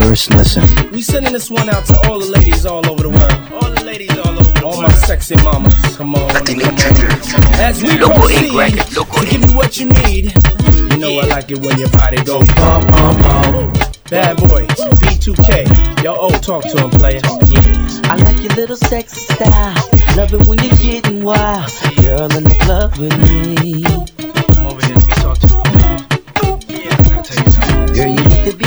First listen. We sending this one out to all the ladies all over the world. All the ladies all over the all world. All my sexy mamas. Come on, come on. As we Loco proceed Loco to give you what you need. You know I like it when your body goes bum bum bum. Bad boy, B2K. Yo, oh, talk to him, player. I like your little sexy style. Love it when you're getting wild. Girl in the club with me.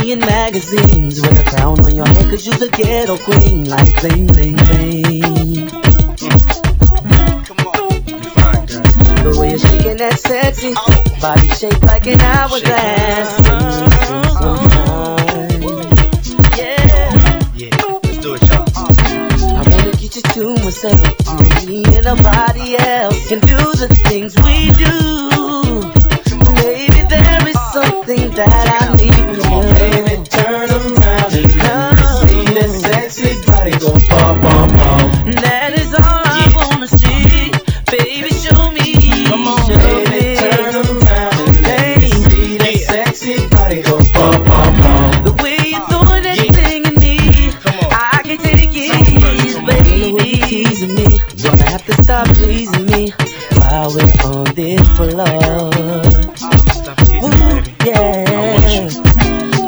Be in magazines with a crown on your head, cause you're the ghetto queen. Like bling, bling, bling. Come on. You fine, girl. The way you're shaking that sexy body shaped like an hourglass. Yeah. Yeah, let's do it, y'all. I wanna get you to myself, me and nobody else, and do the things we do. Maybe there is something that I need have to stop pleasing me while we're on this floor. Ooh, yeah. You.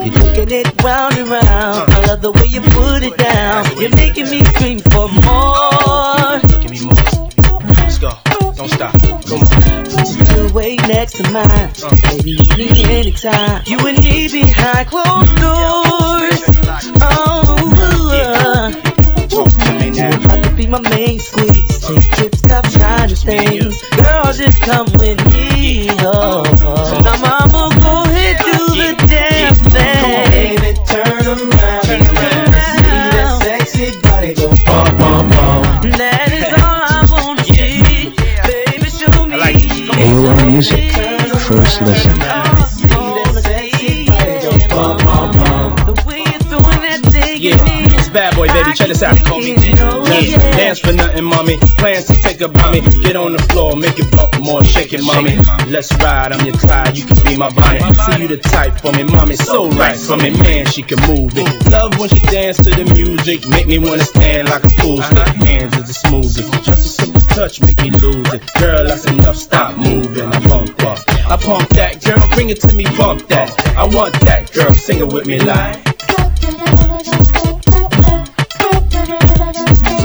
You're taking it round and round. I love the way you put it down. You're making me scream for more. Give me more. Let's go. Don't stop. Come on. Way next to mine. Uh. Baby, you need anytime. You and me behind closed doors. Oh, things. Girl, just come with me. Oh, oh. now, mama, go ahead, do the damn thing. Baby, turn around and let me see that sexy body go bum bum bum. That is all I wanna see. Baby, show me. I like. AOL Music. First listen. Bad boy, baby. Check this out. Call me Yeah, dance for nothing, mommy. Plans to take a mommy. Get on the floor, make it bump more, shake it, mommy. Let's ride, I'm your Clyde, you can be my Bonnie. See you the type for me, mommy. So right for me, man, she can move it. Love when she dance to the music, make me wanna stand like a fool. Stick hands is the smoothest. Just a simple touch, make me lose it. Girl, that's enough. Stop moving. I pump that. I pump that, girl. Bring it to me, bump that. I want that, girl. Sing it with me, like.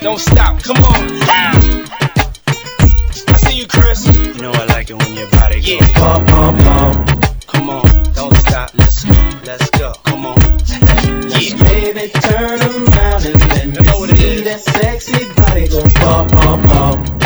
Don't stop. Come on. I see you, Chris. You know I like it when your body goes. Yeah. Bum bum bum. Come on. Don't stop. Let's go. Let's go. Come on. Yeah. Baby, turn around and let me You know what it see that sexy body go bum bum bum.